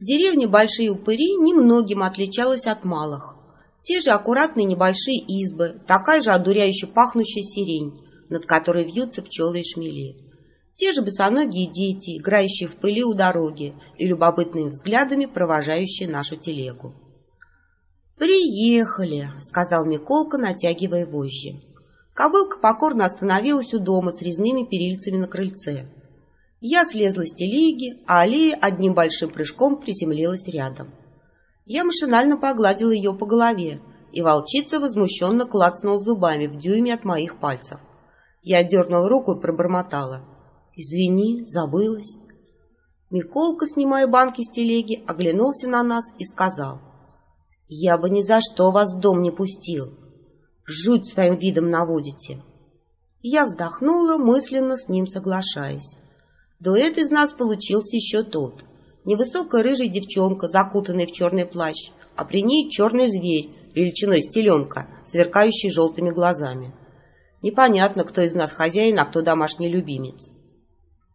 Деревня Большие Упыри немногим отличалась от малых. Те же аккуратные небольшие избы, такая же одуряюще пахнущая сирень, над которой вьются пчелы и шмели. Те же босоногие дети, играющие в пыли у дороги и любопытными взглядами провожающие нашу телегу. «Приехали», — сказал Миколка, натягивая вожжи. Кобылка покорно остановилась у дома с резными перильцами на крыльце. Я слезла с телеги, а Алия одним большим прыжком приземлилась рядом. Я машинально погладила ее по голове, и волчица возмущенно клацнула зубами в дюйме от моих пальцев. Я дернула руку и пробормотала. «Извини, забылась». Миколка, снимая банки с телеги, оглянулся на нас и сказал. «Я бы ни за что вас в дом не пустил. Жуть своим видом наводите». Я вздохнула, мысленно с ним соглашаясь. Дуэт из нас получился еще тот. Невысокая рыжая девчонка, закутанная в черный плащ, а при ней черный зверь, величиной стеленка, сверкающий желтыми глазами. Непонятно, кто из нас хозяин, а кто домашний любимец.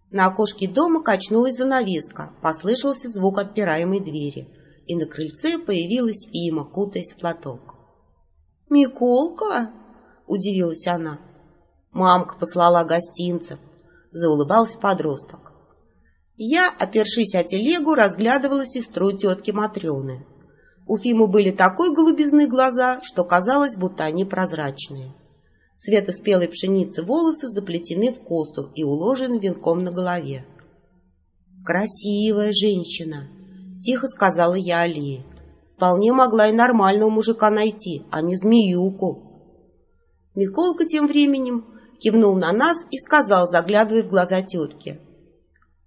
На окошке дома качнулась занавеска, послышался звук отпираемой двери, и на крыльце появилась Има, кутаясь в платок. «Миколка?» — удивилась она. Мамка послала гостинцев, заулыбался подросток. Я, опершись о телегу, разглядывала сестру тетки Матрены. У Фимы были такой голубизны глаза, что казалось, будто они прозрачные. Цвета спелой пшеницы волосы заплетены в косу и уложены венком на голове. «Красивая женщина!» — тихо сказала я Алие. «Вполне могла и нормального мужика найти, а не змеюку». Миколка тем временем кивнул на нас и сказал, заглядывая в глаза тетки.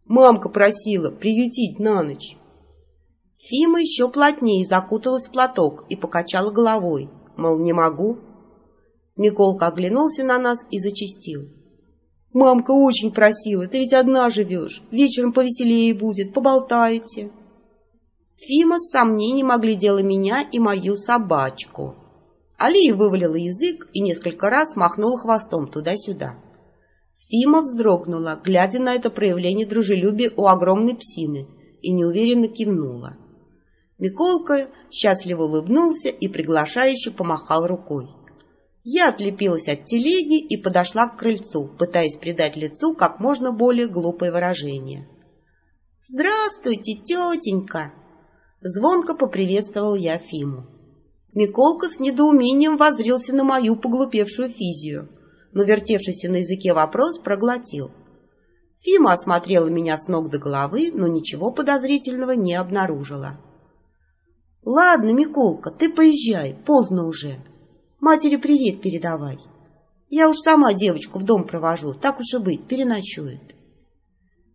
«Мамка просила приютить на ночь». Фима еще плотнее закуталась в платок и покачала головой, мол, не могу. Миколка оглянулся на нас и зачастил. «Мамка очень просила, ты ведь одна живешь, вечером повеселее будет, поболтаете». Фима с сомнением оглядела меня и мою собачку. Алия вывалила язык и несколько раз махнула хвостом туда-сюда. Фима вздрогнула, глядя на это проявление дружелюбия у огромной псины, и неуверенно кивнула. Миколка счастливо улыбнулся и приглашающе помахал рукой. Я отлепилась от телеги и подошла к крыльцу, пытаясь придать лицу как можно более глупое выражение. «Здравствуйте, тетенька!» Звонко поприветствовал я Фиму. Миколка с недоумением воззрился на мою поглупевшую физию, но вертевшийся на языке вопрос проглотил. Фима осмотрела меня с ног до головы, но ничего подозрительного не обнаружила. — Ладно, Миколка, ты поезжай, поздно уже. Матери привет передавай. Я уж сама девочку в дом провожу, так уж и быть, переночует.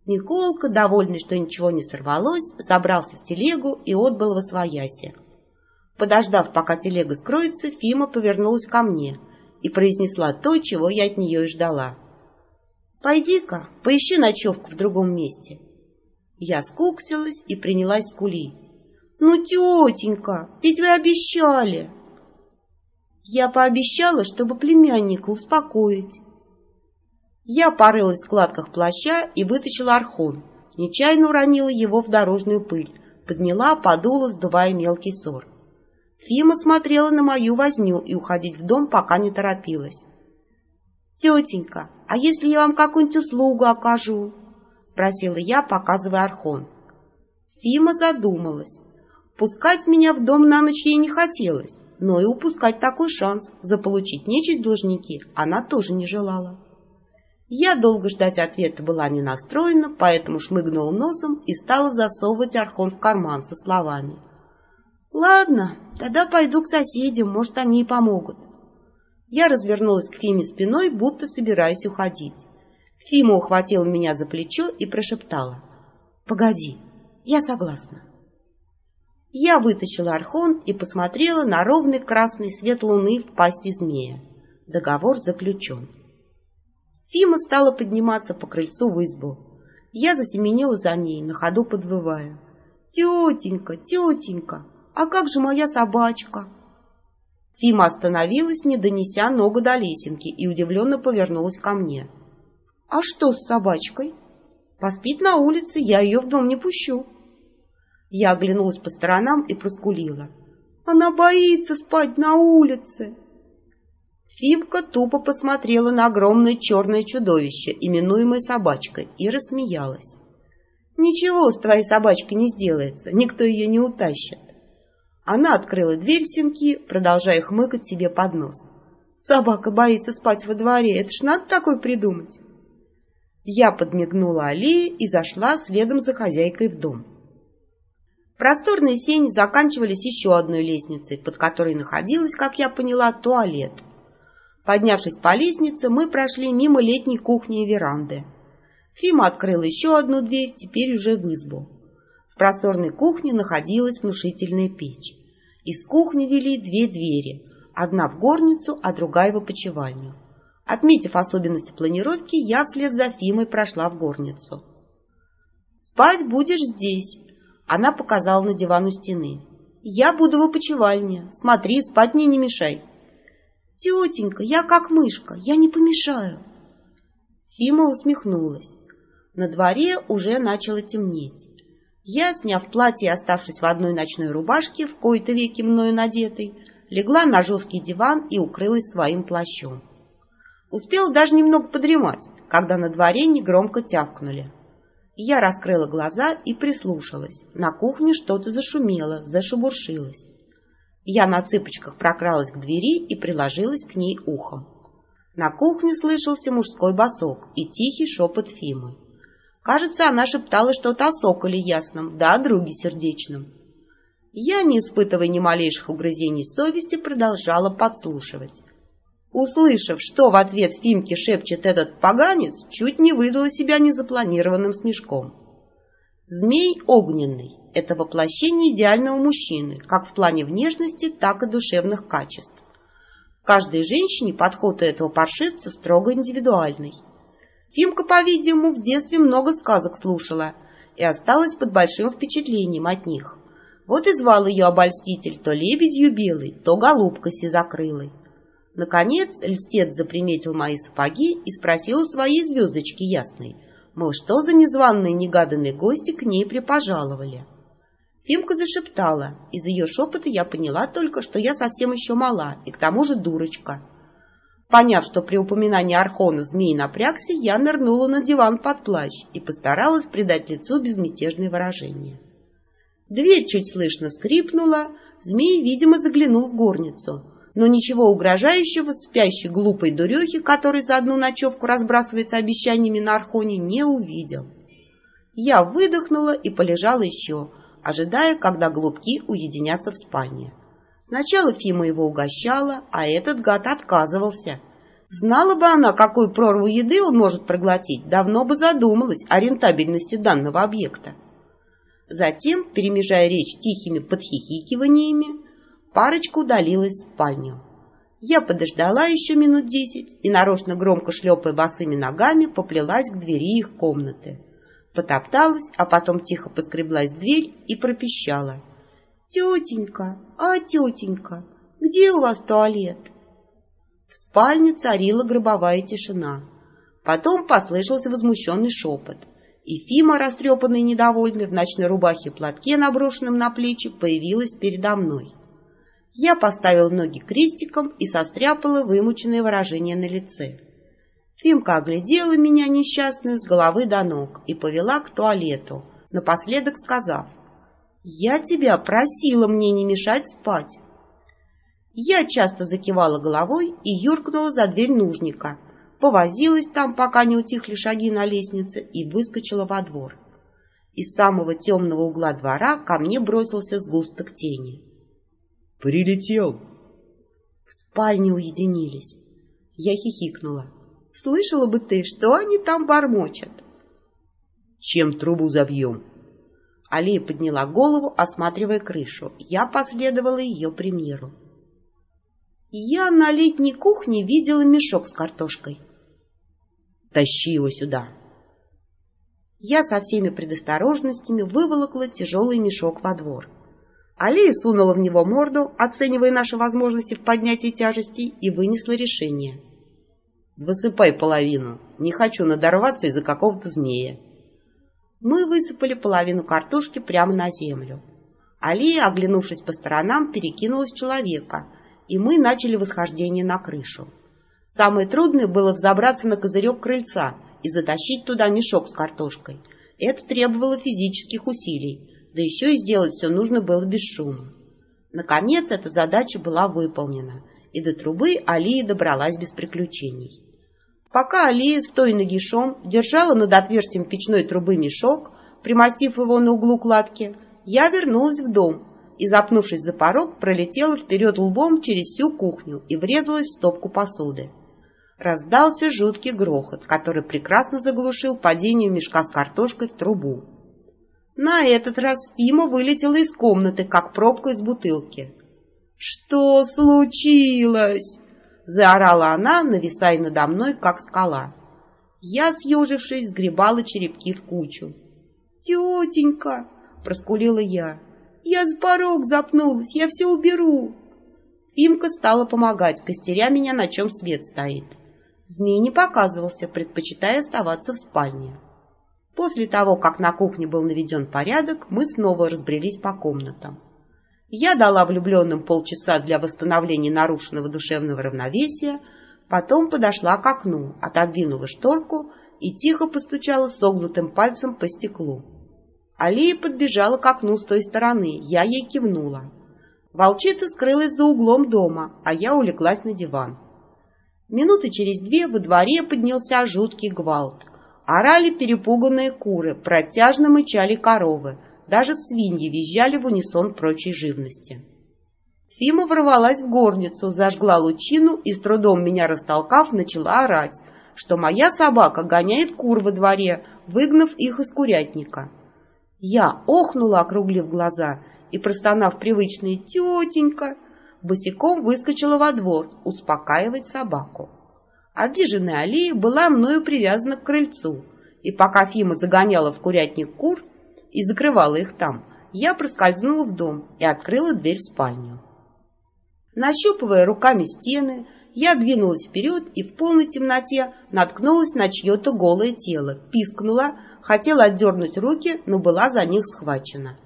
Миколка, довольный, что ничего не сорвалось, забрался в телегу и отбыл во свояси. Подождав, пока телега скроется, Фима повернулась ко мне и произнесла то, чего я от нее и ждала. «Пойди-ка, поищи ночевку в другом месте». Я скуксилась и принялась скулить. «Ну, тетенька, ведь вы обещали!» Я пообещала, чтобы племянника успокоить. Я порылась в складках плаща и вытащила архон. Нечаянно уронила его в дорожную пыль, подняла, подула, сдувая мелкий сор. Фима смотрела на мою возню и уходить в дом пока не торопилась. «Тетенька, а если я вам какую-нибудь услугу окажу?» — спросила я, показывая архон. Фима задумалась. Пускать меня в дом на ночь ей не хотелось, но и упускать такой шанс заполучить нечисть должники она тоже не желала. Я долго ждать ответа была не настроена, поэтому шмыгнула носом и стала засовывать архон в карман со словами — Ладно, тогда пойду к соседям, может, они и помогут. Я развернулась к Фиме спиной, будто собираясь уходить. Фима ухватила меня за плечо и прошептала. «Погоди, я согласна». Я вытащила архон и посмотрела на ровный красный свет луны в пасти змея. Договор заключен. Фима стала подниматься по крыльцу в избу. Я засеменила за ней, на ходу подвывая. «Тетенька, тетенька, а как же моя собачка? Фима остановилась, не донеся ногу до лесенки, и удивленно повернулась ко мне. А что с собачкой? Поспит на улице, я ее в дом не пущу. Я оглянулась по сторонам и проскулила. «Она боится спать на улице!» Фимка тупо посмотрела на огромное черное чудовище, именуемое собачкой, и рассмеялась. «Ничего с твоей собачкой не сделается, никто ее не утащит». Она открыла дверь Симки, продолжая хмыкать себе под нос. «Собака боится спать во дворе, это ж надо такое придумать!» Я подмигнула Алие и зашла следом за хозяйкой в дом. Просторные сени заканчивались еще одной лестницей, под которой находилась, как я поняла, туалет. Поднявшись по лестнице, мы прошли мимо летней кухни и веранды. Фима открыла еще одну дверь, теперь уже в избу. В просторной кухне находилась внушительная печь. Из кухни вели две двери, одна в горницу, а другая в опочивальню. Отметив особенности планировки, я вслед за Фимой прошла в горницу. «Спать будешь здесь», — она показала на диван у стены. «Я буду в опочивальне. Смотри, спать мне не мешай». «Тетенька, я как мышка, я не помешаю». Фима усмехнулась. На дворе уже начало темнеть. Я, сняв платье и оставшись в одной ночной рубашке, в кои-то веки мною надетой, легла на жесткий диван и укрылась своим плащом. Успела даже немного подремать, когда на дворе негромко тявкнули. Я раскрыла глаза и прислушалась. На кухне что-то зашумело, зашебуршилось. Я на цыпочках прокралась к двери и приложилась к ней ухом. На кухне слышался мужской босок и тихий шепот Фимы. Кажется, она шептала что-то о соколе ясном, да о друге сердечном. Я, не испытывая ни малейших угрызений совести, продолжала подслушивать. Услышав, что в ответ Фимке шепчет этот поганец, чуть не выдала себя незапланированным смешком. Змей огненный – это воплощение идеального мужчины, как в плане внешности, так и душевных качеств. Каждой женщине подход у этого паршивца строго индивидуальный. Фимка, по-видимому, в детстве много сказок слушала и осталась под большим впечатлением от них. Вот и звал ее обольститель то лебедью белой, то голубкой сизокрылой. Наконец льстец заприметил мои сапоги и спросил у своей звездочки ясной, мол, что за незваные негаданные гости к ней припожаловали. Фимка зашептала. Из ее шепота я поняла только, что я совсем еще мала и к тому же дурочка. Поняв, что при упоминании Архона змей напрягся, я нырнула на диван под плащ и постаралась придать лицу безмятежное выражение. Дверь чуть слышно скрипнула, змей, видимо, заглянул в горницу — но ничего угрожающего спящей глупой дурехи, который за одну ночевку разбрасывается обещаниями на Архоне, не увидел. Я выдохнула и полежала еще, ожидая, когда голубки уединятся в спальне. Сначала Фима его угощала, а этот гад отказывался. Знала бы она, какую прорву еды он может проглотить, давно бы задумалась о рентабельности данного объекта. Затем, перемежая речь тихими подхихикиваниями, Парочка удалилась в спальню. Я подождала еще минут десять и, нарочно громко шлепая босыми ногами, поплелась к двери их комнаты. Потопталась, а потом тихо поскреблась в дверь и пропищала. «Тетенька, а тетенька, где у вас туалет?» В спальне царила гробовая тишина. Потом послышался возмущенный шепот. И Фима, растрепанная и недовольная, в ночной рубахе платке, наброшенном на плечи, появилась передо мной. Я поставил ноги крестиком и состряпала вымученное выражение на лице. Фимка оглядела меня несчастную с головы до ног и повела к туалету, напоследок сказав, «Я тебя просила мне не мешать спать». Я часто закивала головой и юркнула за дверь нужника, повозилась там, пока не утихли шаги на лестнице, и выскочила во двор. Из самого темного угла двора ко мне бросился сгусток тени. Прилетел. В спальне уединились. Я хихикнула. Слышала бы ты, что они там бормочат. Чем трубу забьем? Алия подняла голову, осматривая крышу. Я последовала ее примеру. Я на летней кухне видела мешок с картошкой. Тащи его сюда. Я со всеми предосторожностями выволокла тяжелый мешок во двор. Алия сунула в него морду, оценивая наши возможности в поднятии тяжестей, и вынесла решение. «Высыпай половину. Не хочу надорваться из-за какого-то змея». Мы высыпали половину картошки прямо на землю. Алия, оглянувшись по сторонам, перекинулась человека, и мы начали восхождение на крышу. Самое трудное было взобраться на козырек крыльца и затащить туда мешок с картошкой. Это требовало физических усилий, да еще и сделать все нужно было без шума. Наконец, эта задача была выполнена, и до трубы Алия добралась без приключений. Пока Алия, стоя нагишом, держала над отверстием печной трубы мешок, примостив его на углу кладки, я вернулась в дом и, запнувшись за порог, пролетела вперед лбом через всю кухню и врезалась в стопку посуды. Раздался жуткий грохот, который прекрасно заглушил падение мешка с картошкой в трубу. На этот раз Фима вылетела из комнаты, как пробка из бутылки. «Что случилось?» — заорала она, нависая надо мной, как скала. Я, съежившись, сгребала черепки в кучу. «Тетенька!» — проскулила я. «Я с порог запнулась, я все уберу!» Фимка стала помогать, костеря меня, на чем свет стоит. Змей не показывался, предпочитая оставаться в спальне. После того, как на кухне был наведен порядок, мы снова разбрелись по комнатам. Я дала влюбленным полчаса для восстановления нарушенного душевного равновесия, потом подошла к окну, отодвинула шторку и тихо постучала согнутым пальцем по стеклу. Алия подбежала к окну с той стороны, я ей кивнула. Волчица скрылась за углом дома, а я улеглась на диван. Минуты через две во дворе поднялся жуткий гвалт. Орали перепуганные куры, протяжно мычали коровы, даже свиньи визжали в унисон прочей живности. Фима ворвалась в горницу, зажгла лучину и, с трудом меня растолкав, начала орать, что моя собака гоняет кур во дворе, выгнав их из курятника. Я охнула, округлив глаза, и, простонав привычные «тетенька», босиком выскочила во двор успокаивать собаку. Обиженная Алия была мною привязана к крыльцу, и пока Фима загоняла в курятник кур и закрывала их там, я проскользнула в дом и открыла дверь в спальню. Нащупывая руками стены, я двинулась вперед и в полной темноте наткнулась на чье-то голое тело, пискнула, хотела отдернуть руки, но была за них схвачена.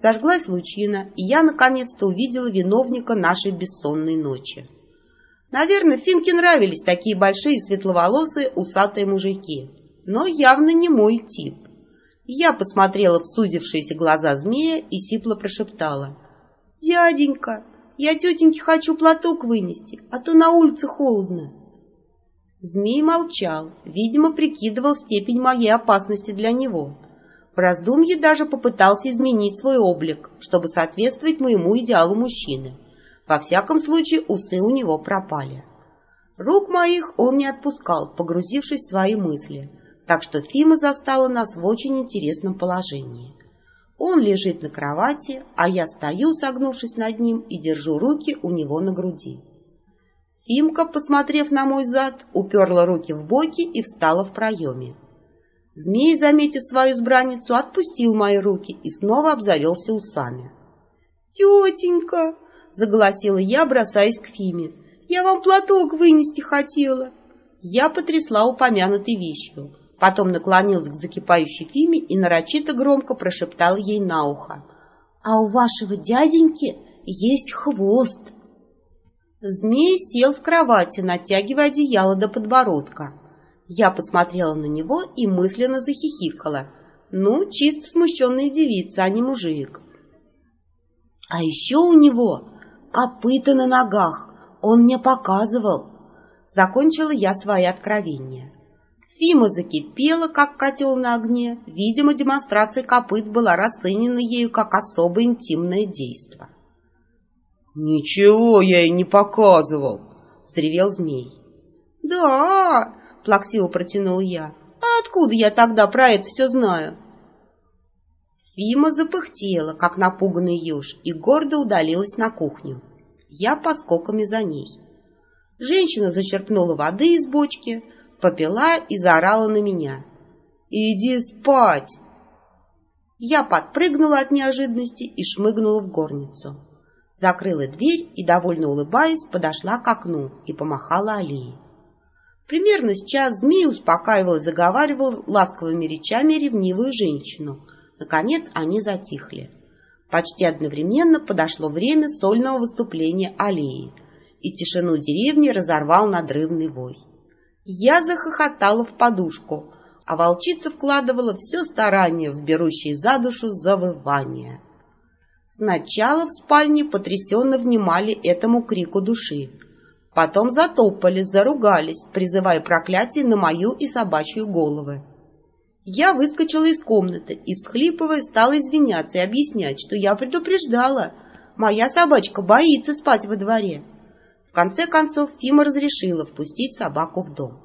Зажглась лучина, и я наконец-то увидела виновника нашей бессонной ночи. Наверное, Фимке нравились такие большие светловолосые усатые мужики, но явно не мой тип. Я посмотрела в сузившиеся глаза змея и сипло прошептала. «Дяденька, я тетеньке хочу платок вынести, а то на улице холодно». Змей молчал, видимо, прикидывал степень моей опасности для него. В раздумье даже попытался изменить свой облик, чтобы соответствовать моему идеалу мужчины – во всяком случае, усы у него пропали. Рук моих он не отпускал, погрузившись в свои мысли, так что Фима застала нас в очень интересном положении. Он лежит на кровати, а я стою, согнувшись над ним, и держу руки у него на груди. Фимка, посмотрев на мой зад, уперла руки в боки и встала в проеме. Змей, заметив свою избранницу, отпустил мои руки и снова обзавелся усами. «Тетенька!» заголосила я, бросаясь к Фиме. «Я вам платок вынести хотела!» Я потрясла упомянутой вещью, потом наклонилась к закипающей Фиме и нарочито громко прошептала ей на ухо. «А у вашего дяденьки есть хвост!» Змей сел в кровати, натягивая одеяло до подбородка. Я посмотрела на него и мысленно захихикала. Ну, чисто смущенная девица, а не мужик. А еще у него копыта на ногах. Он мне показывал. Закончила я свои откровения. Фима закипела, как котел на огне. Видимо, демонстрация копыт была расценена ею как особо интимное действо. «Ничего я ей не показывал!» — взревел змей. «Да!» — плаксиво протянул я. «А откуда я тогда про это все знаю?» Фима запыхтела, как напуганный еж, и гордо удалилась на кухню. Я поскоками за ней. Женщина зачерпнула воды из бочки, попила и заорала на меня. «Иди спать!» Я подпрыгнула от неожиданности и шмыгнула в горницу. Закрыла дверь и, довольно улыбаясь, подошла к окну и помахала Алии. Примерно с час змей успокаивал и заговаривал ласковыми речами ревнивую женщину. Наконец они затихли. Почти одновременно подошло время сольного выступления аллеи, и тишину деревни разорвал надрывный вой. Я захохотала в подушку, а волчица вкладывала все старание в берущие за душу завывание. Сначала в спальне потрясенно внимали этому крику души. Потом затопали, заругались, призывая проклятие на мою и собачью головы. Я выскочила из комнаты и, всхлипывая, стала извиняться и объяснять, что я предупреждала. Моя собачка боится спать во дворе. В конце концов Фима разрешила впустить собаку в дом.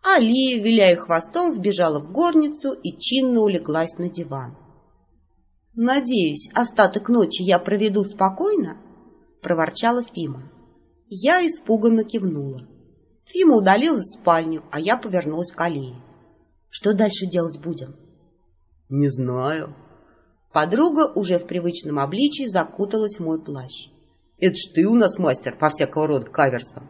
Алия, виляя хвостом, вбежала в горницу и чинно улеглась на диван. «Надеюсь, остаток ночи я проведу спокойно?» — проворчала Фима. Я испуганно кивнула. Фима удалилась в спальню, а я повернулась к Алии. «Что дальше делать будем?» «Не знаю». Подруга уже в привычном обличии закуталась в мой плащ. «Это ж ты у нас мастер по всякого рода каверсам».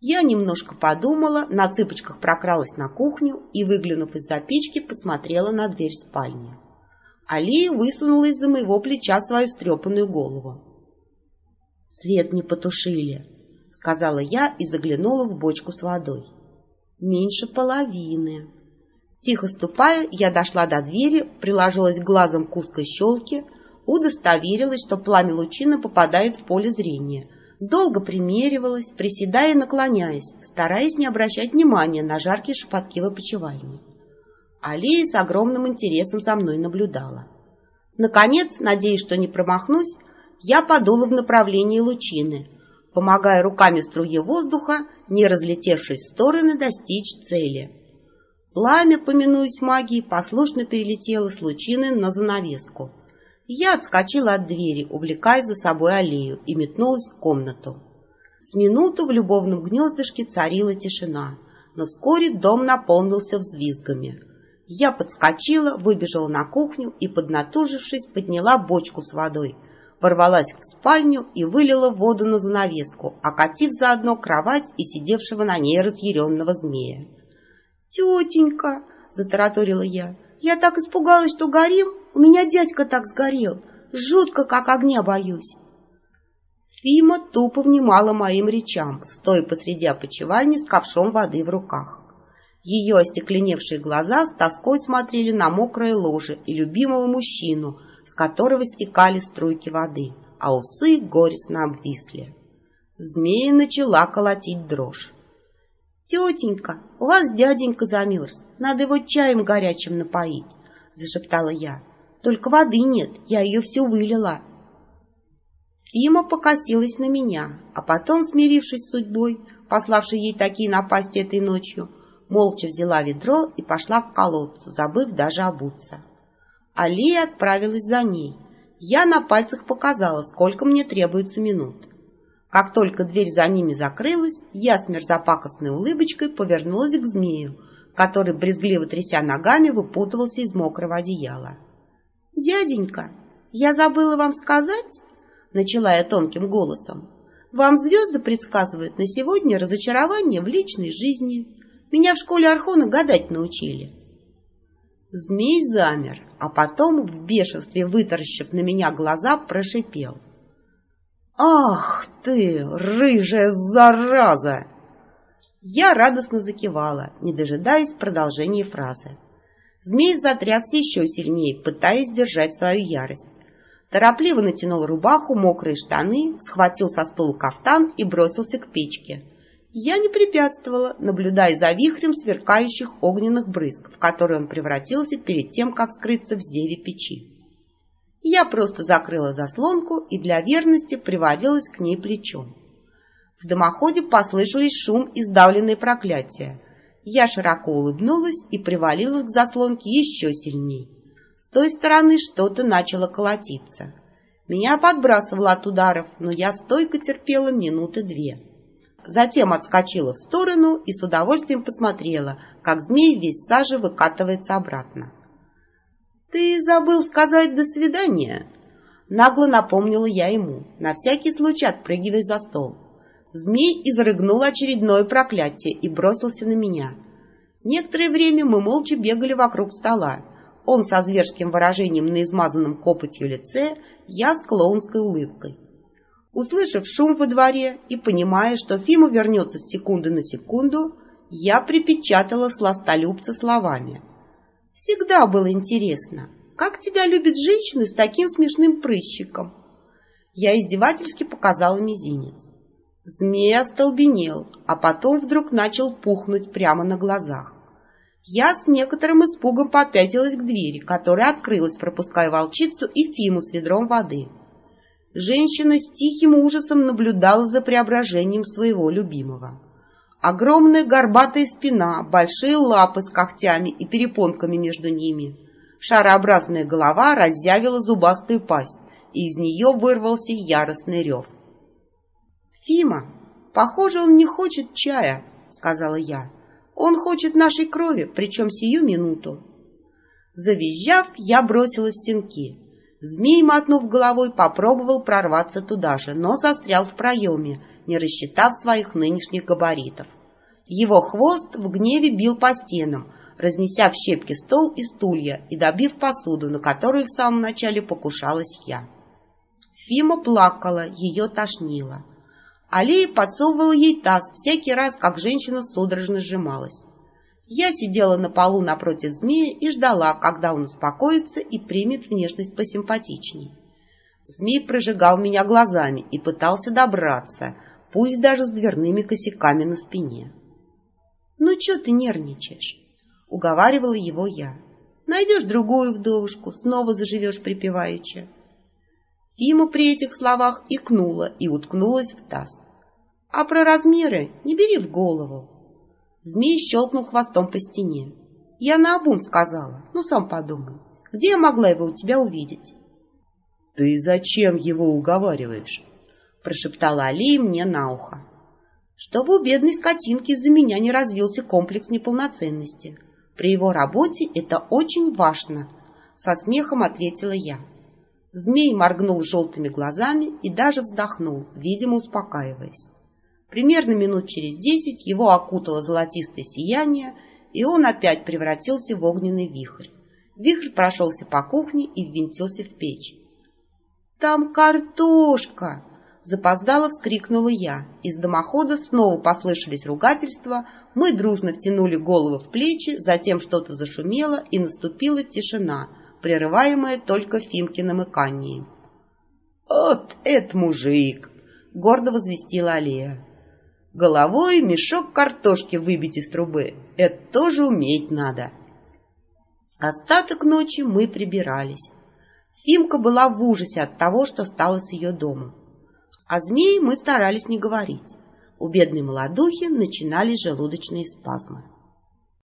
Я немножко подумала, на цыпочках прокралась на кухню и, выглянув из-за печки, посмотрела на дверь спальни. Алия высунула из-за моего плеча свою стрепанную голову. «Свет не потушили», — сказала я и заглянула в бочку с водой. «Меньше половины». Тихо ступая, я дошла до двери, приложилась глазом к узкой щелке, удостоверилась, что пламя лучины попадает в поле зрения — Долго примеривалась, приседая и наклоняясь, стараясь не обращать внимания на жаркие шепотки в опочивальне. Алия с огромным интересом за мной наблюдала. Наконец, надеясь, что не промахнусь, я подула в направлении лучины, помогая руками струе воздуха, не разлетевшись в стороны, достичь цели. Пламя, помянуясь магией, послушно перелетело с лучины на занавеску. Я отскочила от двери, увлекая за собой аллею, и метнулась в комнату. С минуту в любовном гнездышке царила тишина, но вскоре дом наполнился взвизгами. Я подскочила, выбежала на кухню и, поднатужившись, подняла бочку с водой, ворвалась в спальню и вылила воду на занавеску, окатив заодно кровать и сидевшего на ней разъяренного змея. «Тетенька!» — затараторила я. «Я так испугалась, что горим, у меня дядька так сгорел. Жутко, как огня боюсь. Фима тупо внимала моим речам, стоя посреди опочивальни с ковшом воды в руках. Ее остекленевшие глаза с тоской смотрели на мокрое ложе и любимого мужчину, с которого стекали струйки воды, а усы горестно обвисли. Змея начала колотить дрожь. «Тетенька, у вас дяденька замерз, надо его чаем горячим напоить», — зашептала я. Только воды нет, я ее все вылила. Фима покосилась на меня, а потом, смирившись с судьбой, пославшей ей такие напасти этой ночью, молча взяла ведро и пошла к колодцу, забыв даже обуться. Алия отправилась за ней. Я на пальцах показала, сколько мне требуется минут. Как только дверь за ними закрылась, я с мерзопакостной улыбочкой повернулась к змею, который, брезгливо тряся ногами, выпутывался из мокрого одеяла. «Дяденька, я забыла вам сказать...» Начала я тонким голосом. «Вам звезды предсказывают на сегодня разочарование в личной жизни. Меня в школе Архона гадать научили». Змей замер, а потом, в бешенстве вытаращив на меня глаза, прошипел. «Ах ты, рыжая зараза!» Я радостно закивала, не дожидаясь продолжения фразы. Змей затрясся еще сильнее, пытаясь держать свою ярость. Торопливо натянул рубаху, мокрые штаны, схватил со стула кафтан и бросился к печке. Я не препятствовала, наблюдая за вихрем сверкающих огненных брызг, в которые он превратился перед тем, как скрыться в зеве печи. Я просто закрыла заслонку и для верности привалилась к ней плечом. В дымоходе послышались шум и сдавленные проклятия. Я широко улыбнулась и привалилась к заслонке еще сильней. С той стороны что-то начало колотиться. Меня подбрасывало от ударов, но я стойко терпела минуты две. Затем отскочила в сторону и с удовольствием посмотрела, как змей весь сажи выкатывается обратно. «Ты забыл сказать «до свидания»?» Нагло напомнила я ему, на всякий случай отпрыгивая за стол. Змей изрыгнул очередное проклятие и бросился на меня. Некоторое время мы молча бегали вокруг стола. Он со зверским выражением на измазанном копотью лице, я с клоунской улыбкой. Услышав шум во дворе и понимая, что Фима вернется с секунды на секунду, я припечатала сластолюбца словами. «Всегда было интересно, как тебя любят женщины с таким смешным прыщиком?» Я издевательски показала мизинец. Змей остолбенел, а потом вдруг начал пухнуть прямо на глазах. Я с некоторым испугом попятилась к двери, которая открылась, пропуская волчицу и Фиму с ведром воды. Женщина с тихим ужасом наблюдала за преображением своего любимого. Огромная горбатая спина, большие лапы с когтями и перепонками между ними. Шарообразная голова разъявила зубастую пасть, и из нее вырвался яростный рев. «Фима, похоже, он не хочет чая», — сказала я. «Он хочет нашей крови, причем сию минуту». Завизжав, я бросилась в стенки. Змей, мотнув головой, попробовал прорваться туда же, но застрял в проеме, не рассчитав своих нынешних габаритов. Его хвост в гневе бил по стенам, разнеся в щепки стол и стулья и добив посуду, на которую в самом начале покушалась я. Фима плакала, ее тошнило. Алия подсовывала ей таз всякий раз, как женщина судорожно сжималась. Я сидела на полу напротив змея и ждала, когда он успокоится и примет внешность посимпатичней. Змей прожигал меня глазами и пытался добраться, пусть даже с дверными косяками на спине. «Ну, что ты нервничаешь?» — уговаривала его я. «Найдешь другую вдовушку, снова заживешь припеваючи». Фима при этих словах икнула и уткнулась в таз. «А про размеры не бери в голову. Змей щелкнул хвостом по стене. Я наобум сказала, ну сам подумай, где я могла его у тебя увидеть? Ты зачем его уговариваешь? Прошептала Алия мне на ухо. Чтобы у бедной скотинки из-за меня не развился комплекс неполноценности. При его работе это очень важно, со смехом ответила я. Змей моргнул желтыми глазами и даже вздохнул, видимо, успокаиваясь. Примерно минут через десять его окутало золотистое сияние, и он опять превратился в огненный вихрь. Вихрь прошелся по кухне и ввинтился в печь. «Там картошка!» Запоздало вскрикнула я. Из дымохода снова послышались ругательства, мы дружно втянули головы в плечи, затем что-то зашумело, и наступила тишина, прерываемая только Фимкиным иканием. «Вот это мужик!» — гордо возвестила Алия. Головой мешок картошки выбить из трубы. Это тоже уметь надо. Остаток ночи мы прибирались. Фимка была в ужасе от того, что стало с ее домом. О змее мы старались не говорить. У бедной молодухи начинались желудочные спазмы.